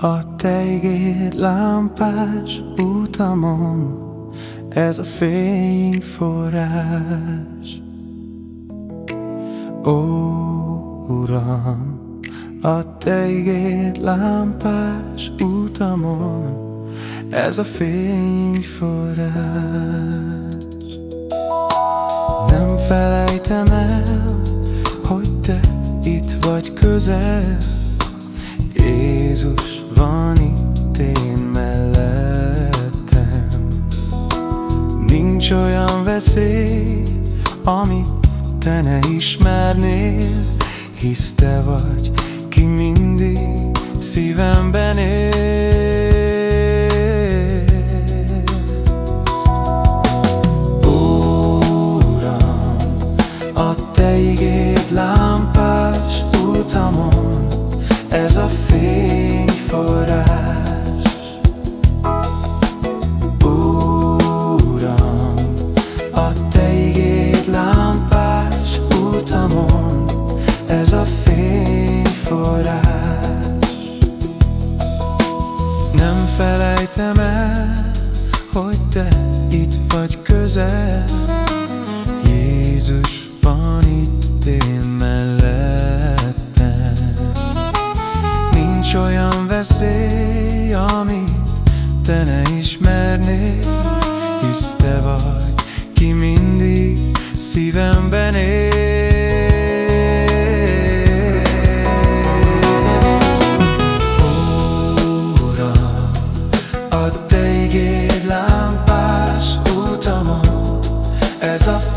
A te igéd lámpás utamon, ez a fényforrás. Ó, Uram, a te igéd lámpás utamon, ez a fényforrás. Nem felejtem el, hogy te itt vagy közel, Jézus Nincs olyan veszély, amit te ne ismernél, hisz te vagy, ki mindig szívemben felejtem el, hogy te itt vagy közel. Jézus van itt én mellettem. Nincs olyan veszély, amit te ne ismernél. Hisz te vagy, ki mindig szívemben él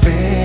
vem.